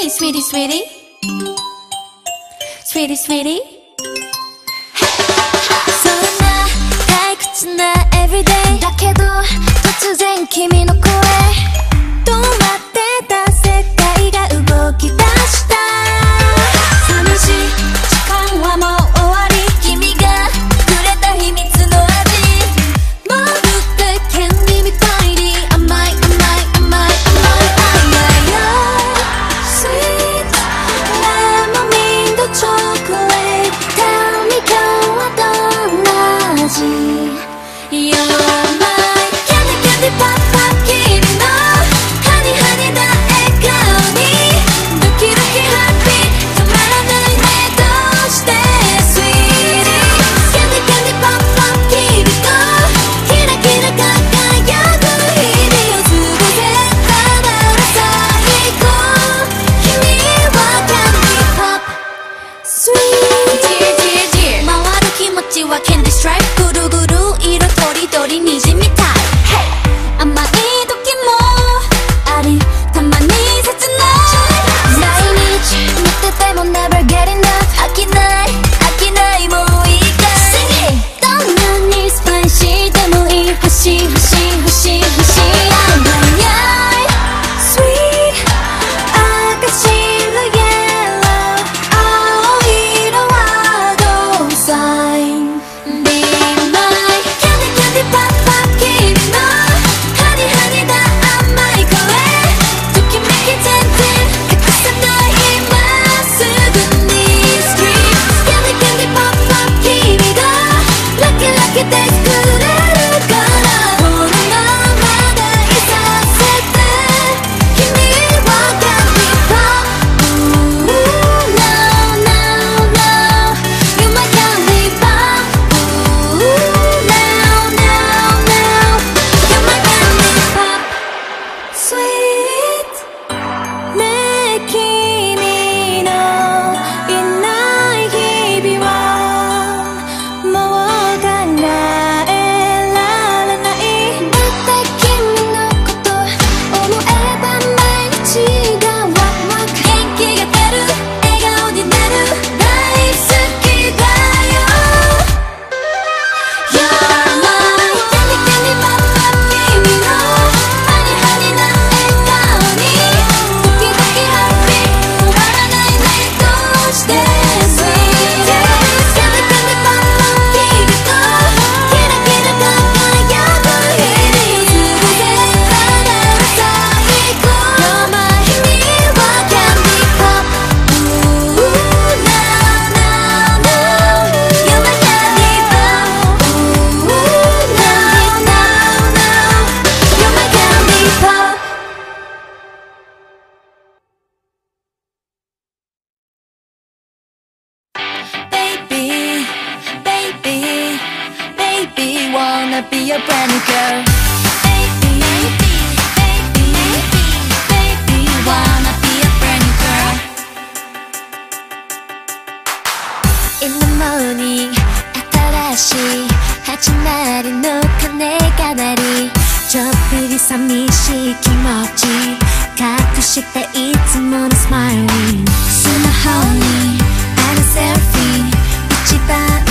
Hey, sweetie, sweetie. Sweetie, sweetie. So 나 달끝이 나 everyday. 약해도 도착된 君の声. Don't し始まりの鐘が鳴りちょっぴり寂しい気持ち隠していつものスマイリースマホにあのセルフィー一番